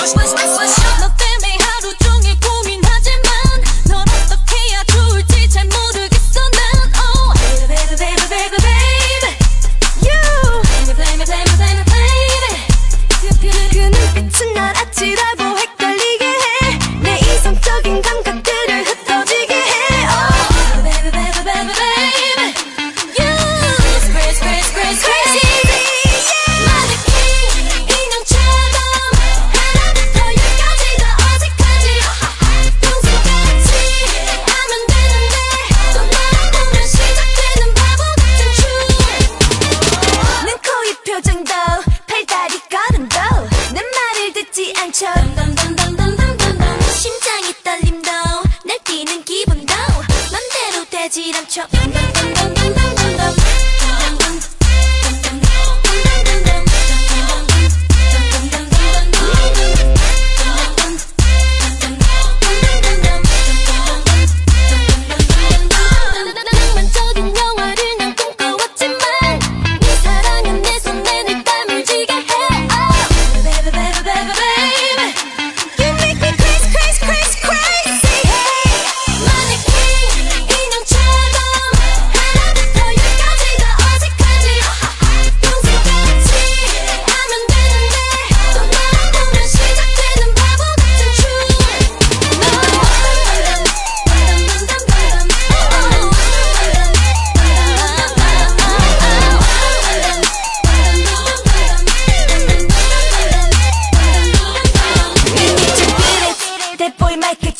What's, what's, what's, what's, what's, 맘대로 되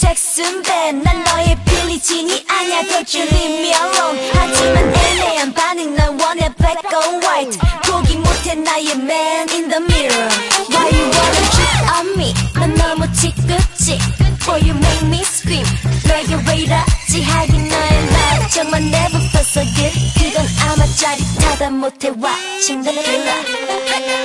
잭슨 밴난 너의 빌리진이 아냐 Don't you leave me alone 하지만 애매한 반응 난 원해 black or white 포기 못해 나의 man in the mirror Why you wanna cheat on me 난 너무 지긋지 Boy you make me scream 너에게 왜 이러지 하긴 너의 말 정말 never felt so good 그건 아마 짜릿하다 못해 watching the killer